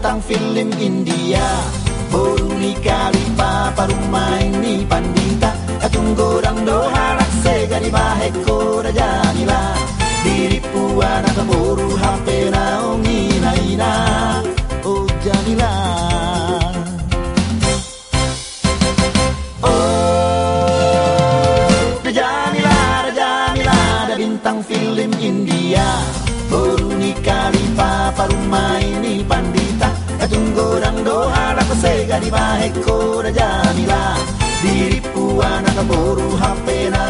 tentang film India. Boruni kalipa parumain ini pandita. Tunggurang doharak segari baheko rajanila Diri puana kaburu hape naongi naina. Oh janila Oh Rajanila, Rajanila Ada bintang film India. Oru nikali papa rumah ini pandita Kajungorando harapasega di bahekora jamila. Diripuana boru hapena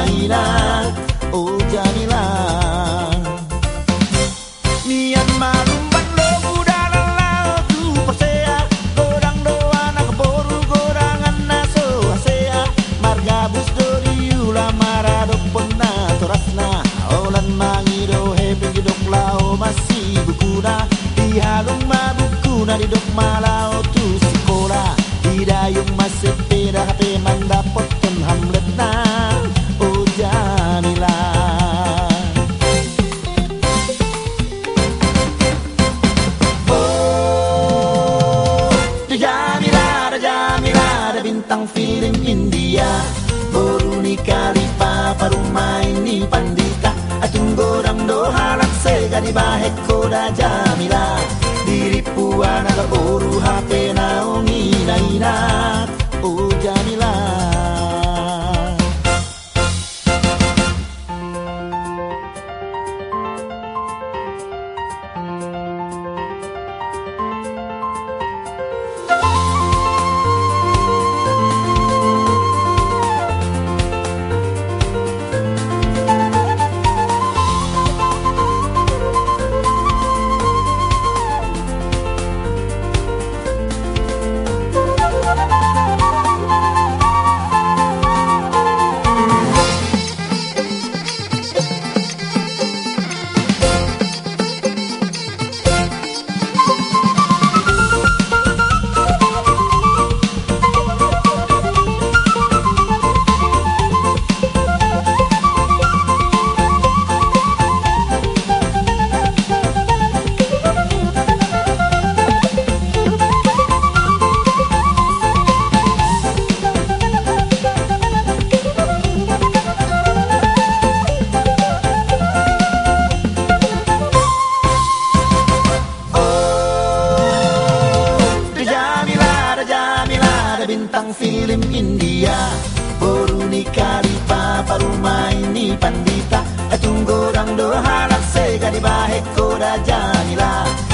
Jamila, oh Jamila. Nian malu lo udah lalu persia, godang doa nak boru godangan naso asia, marga bus doriu lama rado pona torasna, olan mangido hepe gedok lao masih bukuna, di halung mabukuna di dok malao tu sekolah, di dayung masih pedah pemandang. love, oh God. tentang film India. Boruni Kalipa Paruma ini Pandita. Tunggu orang dohara Sega di baheko rajanila